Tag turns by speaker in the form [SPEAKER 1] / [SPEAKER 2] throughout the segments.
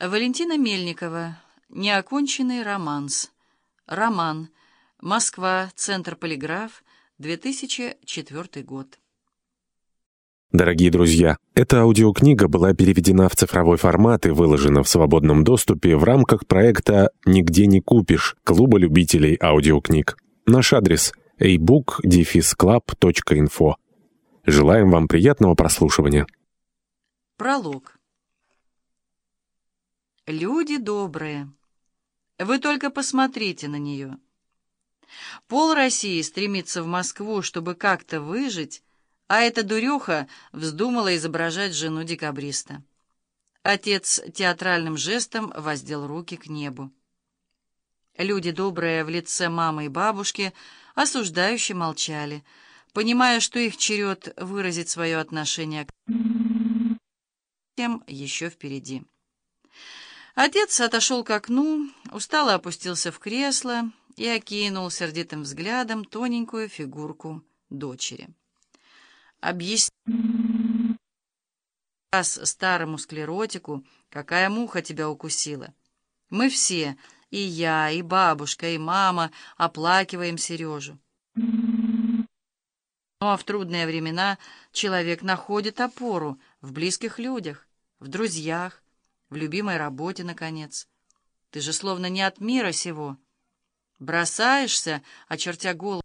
[SPEAKER 1] Валентина Мельникова. Неоконченный романс. Роман. Москва. Центр Полиграф. 2004 год.
[SPEAKER 2] Дорогие друзья, эта аудиокнига была переведена в цифровой формат и выложена в свободном доступе в рамках проекта «Нигде не купишь» Клуба любителей аудиокниг. Наш адрес – ebook-club.info. Желаем вам приятного прослушивания.
[SPEAKER 1] Пролог. Люди добрые. Вы только посмотрите на нее. Пол России стремится в Москву, чтобы как-то выжить, а эта дуреха вздумала изображать жену декабриста. Отец театральным жестом воздел руки к небу. Люди добрые в лице мамы и бабушки осуждающе молчали, понимая, что их черед выразить свое отношение к тем еще впереди. Отец отошел к окну, устало опустился в кресло и окинул сердитым взглядом тоненькую фигурку дочери. «Объясни раз старому склеротику, какая муха тебя укусила. Мы все, и я, и бабушка, и мама, оплакиваем Сережу. Ну а в трудные времена человек находит опору в близких людях, в друзьях, в любимой работе, наконец. Ты же словно не от мира сего. Бросаешься, очертя голову.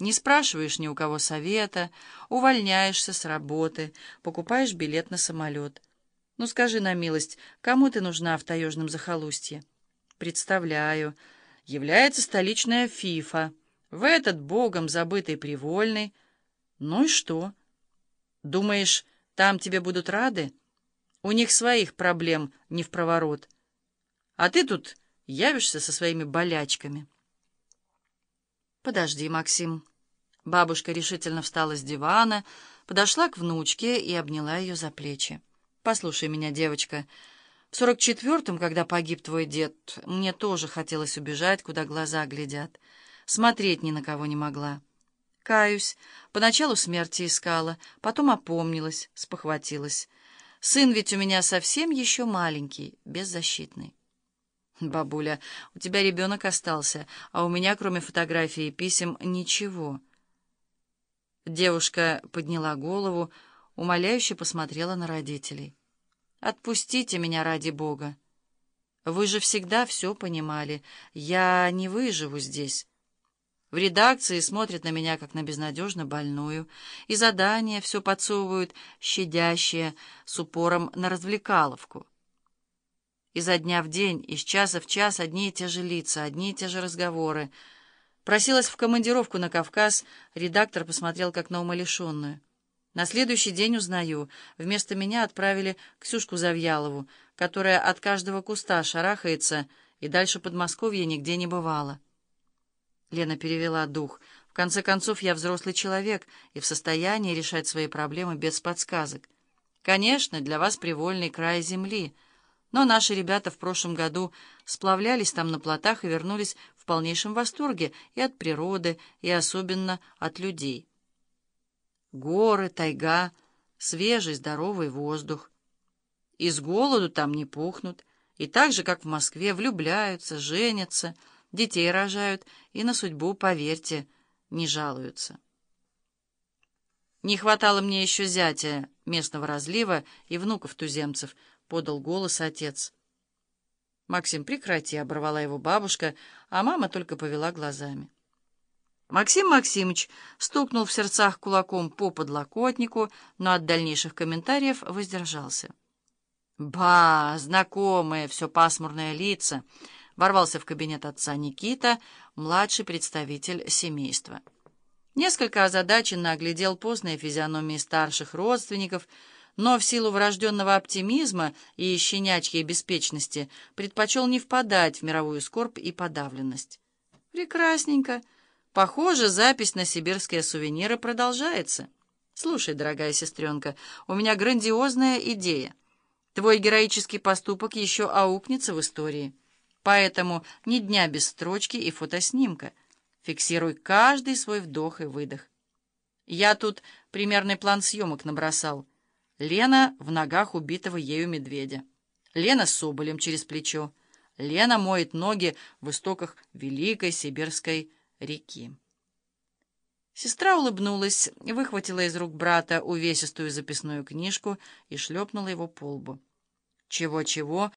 [SPEAKER 1] Не спрашиваешь ни у кого совета, увольняешься с работы, покупаешь билет на самолет. Ну скажи на милость, кому ты нужна в таежном захолустье? Представляю, является столичная фифа, в этот богом забытый привольный. Ну и что? Думаешь, там тебе будут рады? У них своих проблем не в проворот. А ты тут явишься со своими болячками. Подожди, Максим. Бабушка решительно встала с дивана, подошла к внучке и обняла ее за плечи. Послушай меня, девочка. В сорок четвертом, когда погиб твой дед, мне тоже хотелось убежать, куда глаза глядят. Смотреть ни на кого не могла. Каюсь. Поначалу смерти искала, потом опомнилась, спохватилась. Сын ведь у меня совсем еще маленький, беззащитный. Бабуля, у тебя ребенок остался, а у меня, кроме фотографий и писем, ничего. Девушка подняла голову, умоляюще посмотрела на родителей. «Отпустите меня ради Бога. Вы же всегда все понимали. Я не выживу здесь». В редакции смотрят на меня, как на безнадежно больную, и задания все подсовывают щадящие, с упором на развлекаловку. Изо дня в день, из часа в час одни и те же лица, одни и те же разговоры. Просилась в командировку на Кавказ, редактор посмотрел как на умалишенную. На следующий день узнаю, вместо меня отправили Ксюшку Завьялову, которая от каждого куста шарахается и дальше Подмосковья нигде не бывала. Лена перевела дух. В конце концов, я взрослый человек и в состоянии решать свои проблемы без подсказок. Конечно, для вас привольный край земли, но наши ребята в прошлом году сплавлялись там на плотах и вернулись в полнейшем восторге и от природы, и особенно от людей. Горы, тайга, свежий, здоровый воздух. И с голоду там не пухнут, и так же, как в Москве, влюбляются, женятся — детей рожают и на судьбу, поверьте, не жалуются. «Не хватало мне еще зятя местного разлива и внуков-туземцев», — подал голос отец. «Максим, прекрати», — оборвала его бабушка, а мама только повела глазами. Максим Максимович стукнул в сердцах кулаком по подлокотнику, но от дальнейших комментариев воздержался. «Ба, знакомые, все пасмурные лица!» Ворвался в кабинет отца Никита, младший представитель семейства. Несколько озадаченно оглядел постные физиономии старших родственников, но в силу врожденного оптимизма и щенячьей беспечности предпочел не впадать в мировую скорбь и подавленность. «Прекрасненько. Похоже, запись на сибирские сувениры продолжается. Слушай, дорогая сестренка, у меня грандиозная идея. Твой героический поступок еще аукнется в истории». Поэтому ни дня без строчки и фотоснимка. Фиксируй каждый свой вдох и выдох. Я тут примерный план съемок набросал. Лена в ногах убитого ею медведя. Лена с соболем через плечо. Лена моет ноги в истоках Великой Сибирской реки. Сестра улыбнулась, выхватила из рук брата увесистую записную книжку и шлепнула его по лбу. Чего-чего,